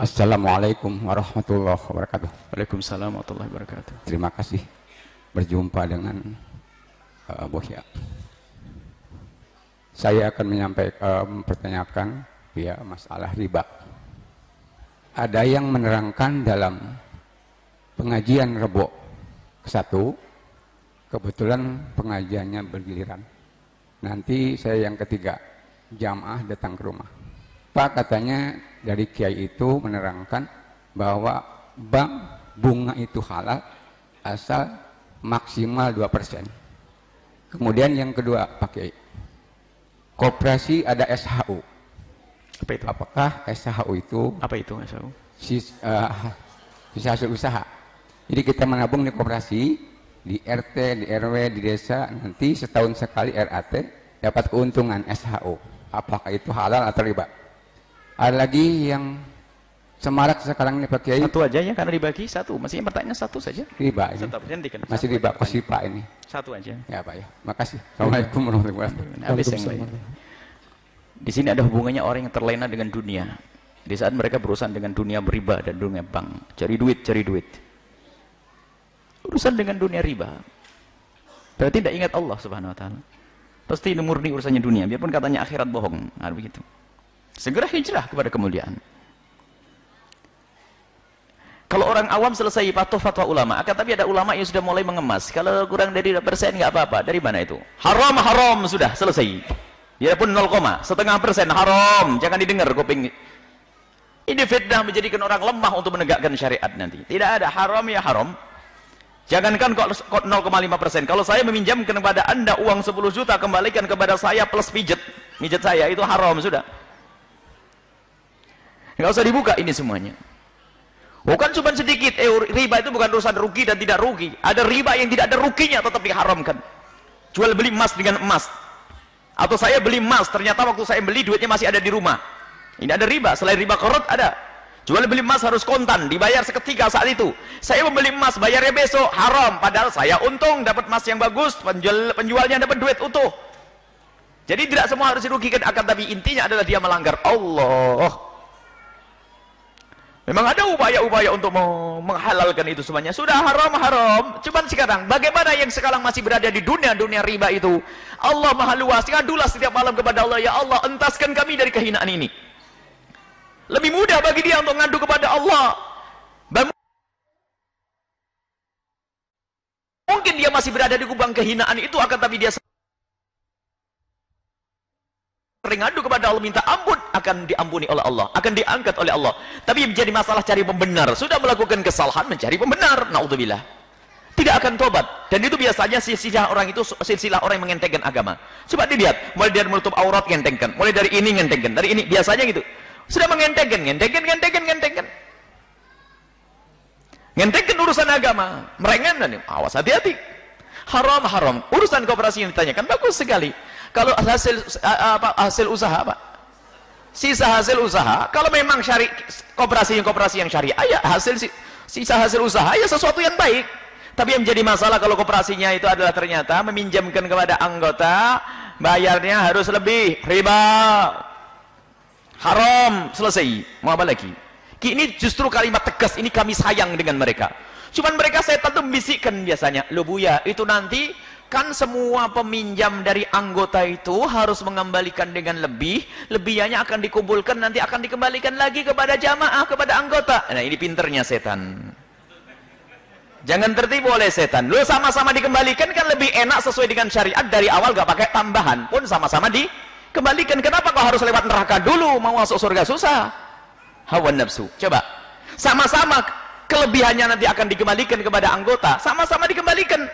Assalamualaikum warahmatullahi wabarakatuh. Waalaikumsalam warahmatullahi wabarakatuh. Terima kasih berjumpa dengan uh, Bohya. Saya akan menyampaikan mempertanyakan ya masalah riba. Ada yang menerangkan dalam pengajian Rebo satu, kebetulan pengajiannya bergiliran. Nanti saya yang ketiga, jamaah datang ke rumah. Pak katanya dari kiai itu menerangkan bahwa bank bunga itu halal asal maksimal 2%. Kemudian yang kedua Pak Kiai. Koperasi ada SHU. Apa itu? Apakah SHU itu Apa itu Abu? sis, uh, sisa hasil usaha? Jadi kita menabung di koperasi, di RT, di RW, di desa, nanti setahun sekali RAT dapat keuntungan SHU. Apakah itu halal atau riba? Ada lagi yang semarak sekarang ini Pak Kiai Satu aja ya karena dibagi satu. Masih pertanyaan satu saja. riba ini. Hentikan. Masih Satu riba aja kosipa ini. Satu aja. Ya Pak ya. Makasih. Assalamualaikum warahmatullahi wabarakatuh. Habis yang lain. Di sini ada hubungannya orang yang terlena dengan dunia. Di saat mereka berurusan dengan dunia beriba dan dunia bank, cari duit, cari duit. Urusan dengan dunia riba. Berarti tidak ingat Allah Subhanahu wa taala. Pasti murni urusannya dunia, biarpun katanya akhirat bohong. Nah, begitu. Segera hijrah kepada kemuliaan. Kalau orang awam selesai patuh fatwa ulama, akan tapi ada ulama yang sudah mulai mengemas. Kalau kurang dari 2% nggak apa-apa. Dari mana itu? Haram, haram sudah selesai. Ya pun 0, setengah persen haram. Jangan didengar kuping. Ini fitnah menjadikan orang lemah untuk menegakkan syariat nanti. Tidak ada haram ya haram. Jangankan kok kok 0,5 persen. Kalau saya meminjamkan kepada anda uang 10 juta, kembalikan kepada saya plus pijet. Pijet saya itu haram sudah. Nggak usah dibuka ini semuanya. Bukan cuma sedikit, eh, riba itu bukan urusan rugi dan tidak rugi. Ada riba yang tidak ada ruginya tetap diharamkan. Jual beli emas dengan emas. Atau saya beli emas, ternyata waktu saya beli duitnya masih ada di rumah. Ini ada riba, selain riba korot ada. Jual beli emas harus kontan, dibayar seketika saat itu. Saya membeli emas, bayarnya besok, haram. Padahal saya untung, dapat emas yang bagus, penjual, penjualnya dapat duit utuh. Jadi tidak semua harus dirugikan, akan tapi intinya adalah dia melanggar Allah. Memang ada upaya-upaya untuk menghalalkan itu semuanya. Sudah haram, haram. Cuman sekarang, bagaimana yang sekarang masih berada di dunia-dunia riba itu? Allah maha luas. Ngadulah setiap malam kepada Allah. Ya Allah, entaskan kami dari kehinaan ini. Lebih mudah bagi dia untuk ngadu kepada Allah. Mungkin dia masih berada di kubang kehinaan itu, akan tapi dia sering ngadu kepada Allah minta ampun akan diampuni oleh Allah akan diangkat oleh Allah. Tapi menjadi masalah cari pembenar. Sudah melakukan kesalahan mencari pembenar. Naudzubillah. Tidak akan tobat. Dan itu biasanya silsilah orang itu silsilah orang yang mengentengkan agama. Coba dilihat. Mulai dari menutup aurat ngentengkan. Mulai dari ini ngentengkan. Dari ini biasanya gitu. Sudah mengentengkan ngentengkan ngentengkan ngentengkan. Ngentengkan urusan agama. Merengan dan awas hati-hati. Haram haram. Urusan kooperasi yang ditanyakan bagus sekali kalau hasil apa hasil usaha apa sisa hasil usaha kalau memang syari koperasi yang koperasi yang syariah ya hasil sisa hasil usaha ya sesuatu yang baik. Tapi yang menjadi masalah kalau koperasinya itu adalah ternyata meminjamkan kepada anggota bayarnya harus lebih riba. Haram selesai. Mau apa lagi? Ini justru kalimat tegas ini kami sayang dengan mereka. Cuman mereka setan tuh membisikkan biasanya. Lo buya itu nanti kan semua peminjam dari anggota itu harus mengembalikan dengan lebih. Lebihnya akan dikumpulkan nanti akan dikembalikan lagi kepada jamaah kepada anggota. Nah ini pinternya setan. Jangan tertipu oleh setan. Lu sama-sama dikembalikan kan lebih enak sesuai dengan syariat dari awal gak pakai tambahan. Pun sama-sama dikembalikan. Kenapa kau harus lewat neraka dulu? Mau masuk surga susah. Hawa nafsu. Coba. Sama-sama kelebihannya nanti akan dikembalikan kepada anggota. Sama-sama dikembalikan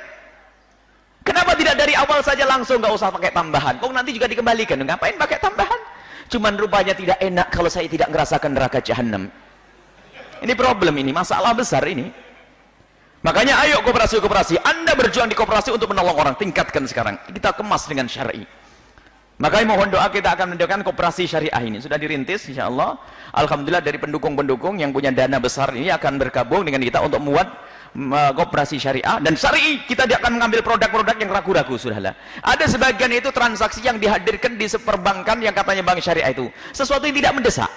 Kenapa tidak dari awal saja langsung nggak usah pakai tambahan? Kok nanti juga dikembalikan? Ngapain pakai tambahan? Cuman rupanya tidak enak kalau saya tidak ngerasakan neraka jahanam. Ini problem ini, masalah besar ini. Makanya ayo kooperasi-kooperasi. Anda berjuang di kooperasi untuk menolong orang. Tingkatkan sekarang. Kita kemas dengan syar'i. Makanya mohon doa kita akan mendoakan kooperasi syariah ini. Sudah dirintis insya Allah. Alhamdulillah dari pendukung-pendukung yang punya dana besar ini akan bergabung dengan kita untuk muat kooperasi syariah dan syari kita tidak akan mengambil produk-produk yang ragu-ragu sudahlah ada sebagian itu transaksi yang dihadirkan di perbankan yang katanya bank syariah itu sesuatu yang tidak mendesak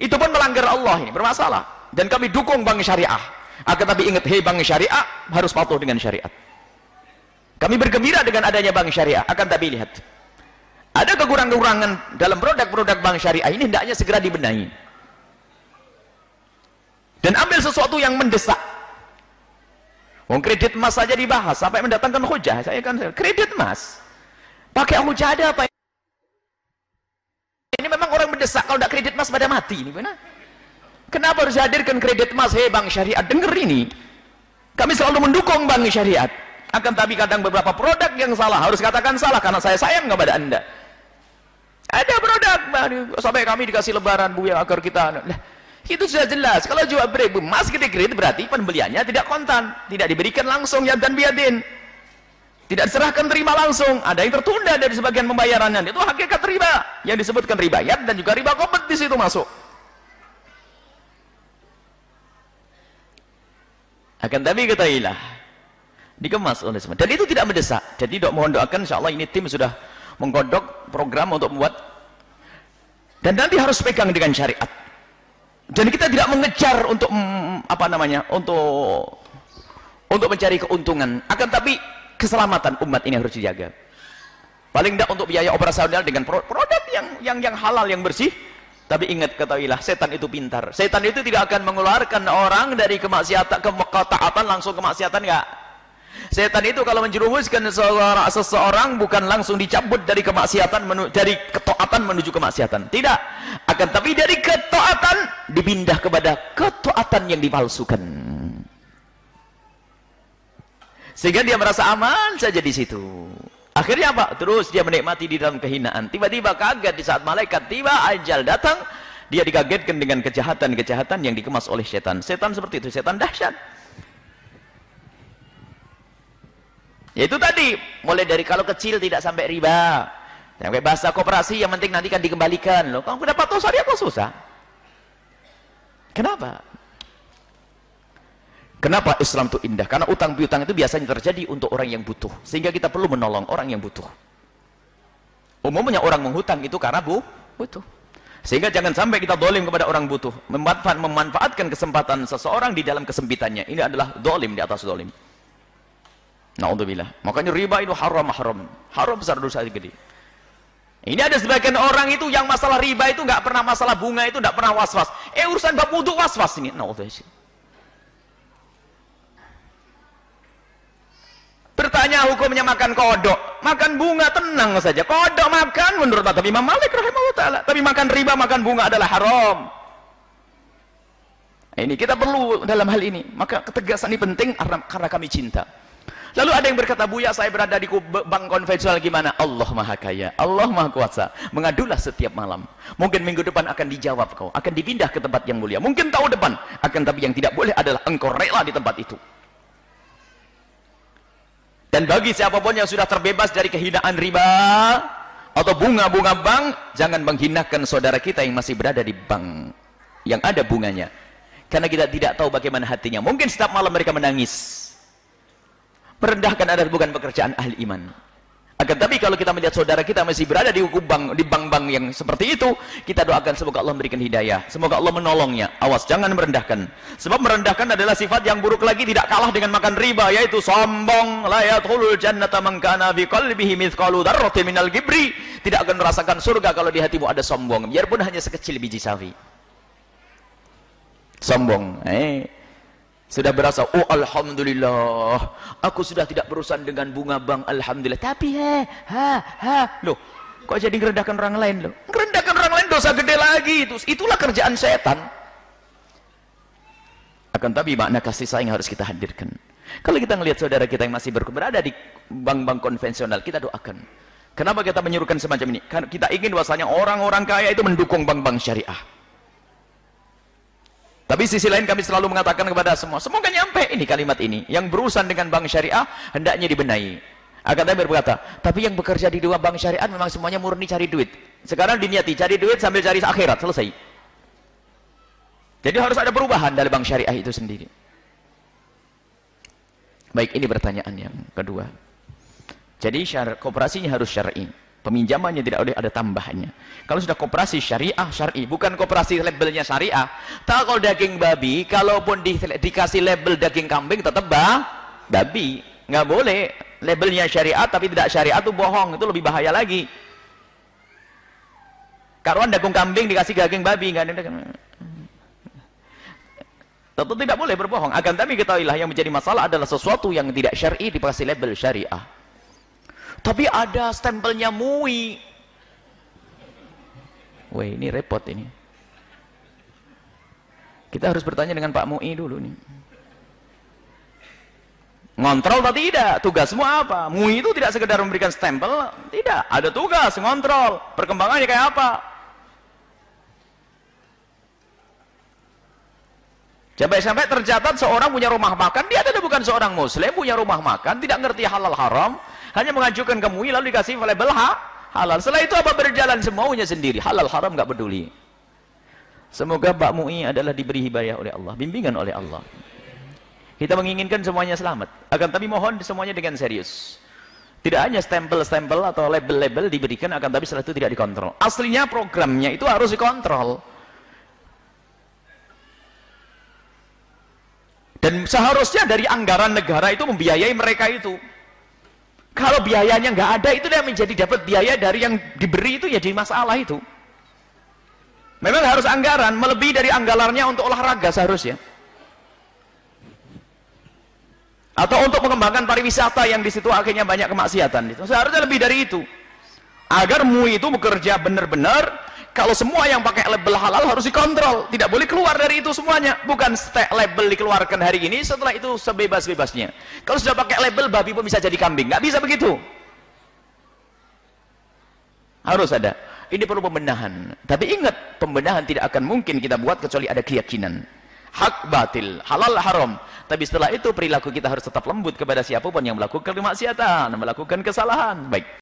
Itu pun melanggar Allah ini, bermasalah. Dan kami dukung bank syariah. Akan tapi ingat, hei bank syariah, harus patuh dengan syariat. Kami bergembira dengan adanya bank syariah. Akan tapi lihat. Ada kekurangan-kekurangan dalam produk-produk bank syariah ini hendaknya segera dibenahi. Dan ambil sesuatu yang mendesak. Wong kredit emas saja dibahas sampai mendatangkan hujah. Saya kan kredit emas. Pakai hujah ada apa? Ini memang orang mendesak kalau tidak kredit emas pada mati ini benar. Kenapa harus hadirkan kredit emas? Hei bank syariat, dengar ini. Kami selalu mendukung bank syariat. Akan tapi kadang beberapa produk yang salah harus katakan salah karena saya sayang kepada anda. Ada produk sampai kami dikasih lebaran bu yang agar kita. Nah, itu sudah jelas. Kalau jual beribu emas gede kredit berarti pembeliannya tidak kontan, tidak diberikan langsung ya dan biadin. Tidak diserahkan terima langsung. Ada yang tertunda dari sebagian pembayarannya. Itu hakikat riba yang disebutkan riba ya dan juga riba kompet di situ masuk. Akan tapi ketahuilah dikemas oleh semua. Dan itu tidak mendesak. Jadi dok mohon doakan insya Allah ini tim sudah menggodok program untuk membuat dan nanti harus pegang dengan syariat. Dan kita tidak mengejar untuk mm, apa namanya? untuk untuk mencari keuntungan. Akan tapi keselamatan umat ini harus dijaga. Paling tidak untuk biaya operasional dengan produk yang yang yang halal yang bersih tapi ingat ketahuilah, setan itu pintar. Setan itu tidak akan mengeluarkan orang dari kemaksiatan ke ketaatan langsung kemaksiatan enggak. Setan itu kalau menjerumuskan seseorang, seseorang bukan langsung dicabut dari kemaksiatan dari ketaatan menuju kemaksiatan. Tidak. Akan tapi dari ketaatan dipindah kepada ketaatan yang dipalsukan. Sehingga dia merasa aman saja di situ. Akhirnya apa? Terus dia menikmati di dalam kehinaan. Tiba-tiba kaget di saat malaikat tiba, ajal datang, dia dikagetkan dengan kejahatan-kejahatan yang dikemas oleh setan. Setan seperti itu, setan dahsyat. Itu tadi, mulai dari kalau kecil tidak sampai riba. Sampai bahasa koperasi yang penting nanti kan dikembalikan. Loh, kamu dapat dosa dia kok susah? Kenapa? Kenapa Islam itu indah? Karena utang piutang itu biasanya terjadi untuk orang yang butuh. Sehingga kita perlu menolong orang yang butuh. Umumnya orang menghutang itu karena bu, butuh. Sehingga jangan sampai kita dolim kepada orang butuh. Memanfaat, memanfaatkan kesempatan seseorang di dalam kesempitannya. Ini adalah dolim di atas dolim. Na'udzubillah. Makanya riba itu haram haram. Haram besar dosa gede. Ini ada sebagian orang itu yang masalah riba itu nggak pernah masalah bunga itu nggak pernah was-was. Eh urusan bab wudhu was-was ini. Na'udzubillah. Bertanya hukumnya makan kodok. Makan bunga tenang saja. Kodok makan menurut mata Imam Malik rahimahullah taala. Tapi makan riba, makan bunga adalah haram. Ini kita perlu dalam hal ini. Maka ketegasan ini penting karena kami cinta. Lalu ada yang berkata, Buya saya berada di bank konvensional gimana? Allah maha kaya, Allah maha kuasa. Mengadulah setiap malam. Mungkin minggu depan akan dijawab kau. Akan dipindah ke tempat yang mulia. Mungkin tahun depan. Akan tapi yang tidak boleh adalah engkau rela di tempat itu. Dan bagi siapa pun yang sudah terbebas dari kehinaan riba atau bunga-bunga bank, jangan menghinakan saudara kita yang masih berada di bank yang ada bunganya. Karena kita tidak tahu bagaimana hatinya. Mungkin setiap malam mereka menangis. Merendahkan adalah bukan pekerjaan ahli iman. Akan tapi kalau kita melihat saudara kita masih berada di bank di bank-bank yang seperti itu, kita doakan semoga Allah memberikan hidayah, semoga Allah menolongnya. Awas jangan merendahkan. Sebab merendahkan adalah sifat yang buruk lagi tidak kalah dengan makan riba yaitu sombong. La yadkhulul jannata man kana fi qalbihi mithqalu dzarratin minal gibri. Tidak akan merasakan surga kalau di hatimu ada sombong, biarpun hanya sekecil biji sawi. Sombong. Eh, sudah berasa, oh Alhamdulillah, aku sudah tidak berurusan dengan bunga bank, Alhamdulillah. Tapi he, ha, ha, loh, kok jadi ngerendahkan orang lain loh? Ngerendahkan orang lain dosa gede lagi, itu itulah kerjaan setan. Akan tapi makna kasih sayang harus kita hadirkan. Kalau kita melihat saudara kita yang masih berada di bank-bank konvensional, kita doakan. Kenapa kita menyuruhkan semacam ini? Karena kita ingin bahwasanya orang-orang kaya itu mendukung bank-bank syariah. Tapi sisi lain kami selalu mengatakan kepada semua, semoga nyampe ini kalimat ini. Yang berurusan dengan bank syariah, hendaknya dibenahi. Akan tapi berkata, tapi yang bekerja di dua bank syariah memang semuanya murni cari duit. Sekarang diniati, cari duit sambil cari akhirat, selesai. Jadi harus ada perubahan dari bank syariah itu sendiri. Baik, ini pertanyaan yang kedua. Jadi syar, kooperasinya harus syar'i. Peminjamannya tidak boleh ada tambahannya. Kalau sudah koperasi syariah syari bukan koperasi labelnya syariah. Tak kalau daging babi kalaupun di, dikasih label daging kambing tetap bah, babi. Nggak boleh. Labelnya syariah tapi tidak syariah itu bohong. Itu lebih bahaya lagi. Karuan daging kambing dikasih daging babi nggak ada Tentu tidak boleh berbohong. Akan tapi ketahuilah yang menjadi masalah adalah sesuatu yang tidak syar'i dikasih label syariah. Tapi ada stempelnya MUI. Wah, ini repot ini. Kita harus bertanya dengan Pak MUI dulu nih. Ngontrol atau tidak? Tugas semua apa? MUI itu tidak sekedar memberikan stempel, tidak. Ada tugas, ngontrol. Perkembangannya kayak apa? Sampai-sampai tercatat seorang punya rumah makan, dia tidak bukan seorang muslim, punya rumah makan, tidak ngerti halal haram, hanya mengajukan ke MUI lalu dikasih label ha, halal. Setelah itu apa berjalan semaunya sendiri, halal haram nggak peduli. Semoga Pak MUI adalah diberi hidayah oleh Allah, bimbingan oleh Allah. Kita menginginkan semuanya selamat, akan tapi mohon semuanya dengan serius. Tidak hanya stempel-stempel atau label-label diberikan, akan tapi setelah itu tidak dikontrol. Aslinya programnya itu harus dikontrol. Dan seharusnya dari anggaran negara itu membiayai mereka itu. Kalau biayanya nggak ada, itu dia menjadi dapat biaya dari yang diberi itu ya di masalah itu. Memang harus anggaran, melebihi dari anggarannya untuk olahraga seharusnya. Atau untuk mengembangkan pariwisata yang di situ akhirnya banyak kemaksiatan. Itu seharusnya lebih dari itu. Agar MUI itu bekerja benar-benar kalau semua yang pakai label halal harus dikontrol. Tidak boleh keluar dari itu semuanya. Bukan label dikeluarkan hari ini setelah itu sebebas-bebasnya. Kalau sudah pakai label babi pun bisa jadi kambing. Nggak bisa begitu. Harus ada. Ini perlu pembenahan. Tapi ingat pembenahan tidak akan mungkin kita buat kecuali ada keyakinan. Hak batil halal haram. Tapi setelah itu perilaku kita harus tetap lembut kepada siapa pun yang melakukan kemaksiatan melakukan kesalahan. Baik